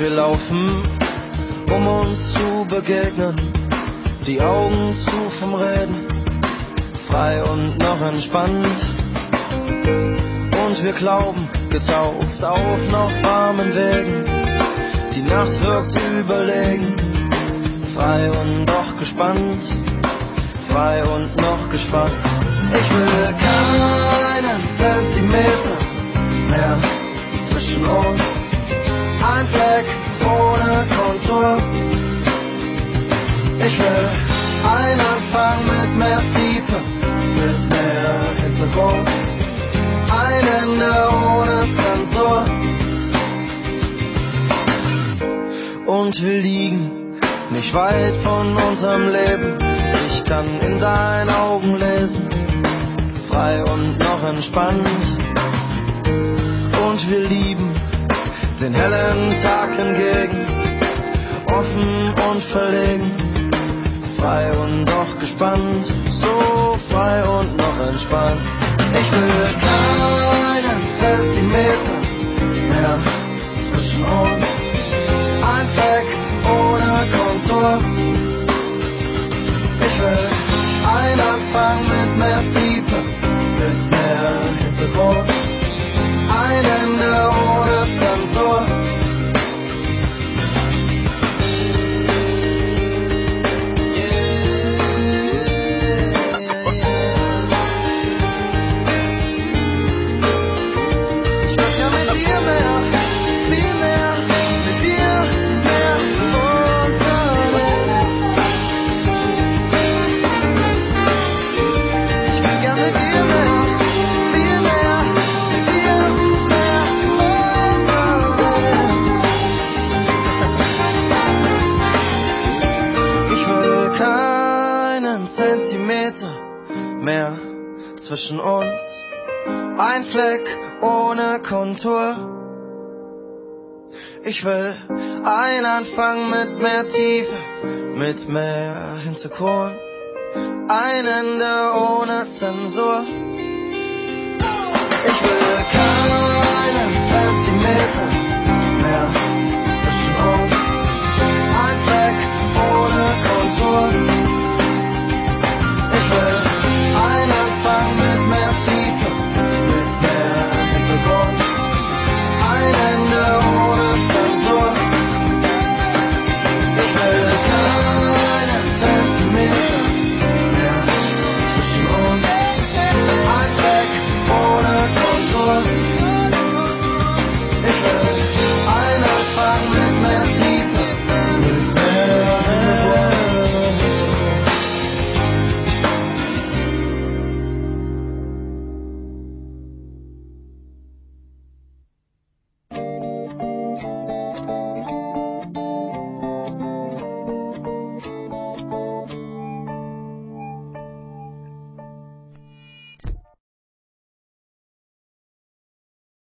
wir laufen, um uns zu begegnen, die Augen zu vom Reden, frei und noch entspannt. Und wir glauben, getauft auf noch warmen Wegen, die Nacht wirkt überlegen, frei und doch gespannt, frei und noch gespannt. Ich will Hintergrund. Ein Ende ohne Zensur. Und wir liegen nicht weit von unserem Leben. Ich kann in deinen Augen lesen, frei und noch entspannt. Und wir lieben den hellen Tag hingegen, offen und verlegen, frei und doch gespannt, so und Zentimeter mehr zwischen uns. Ein Fleck ohne Kontur. Ich will einen Anfang mit mehr Tiefe, mit mehr Hintergrund. Ein Ende ohne Zensur.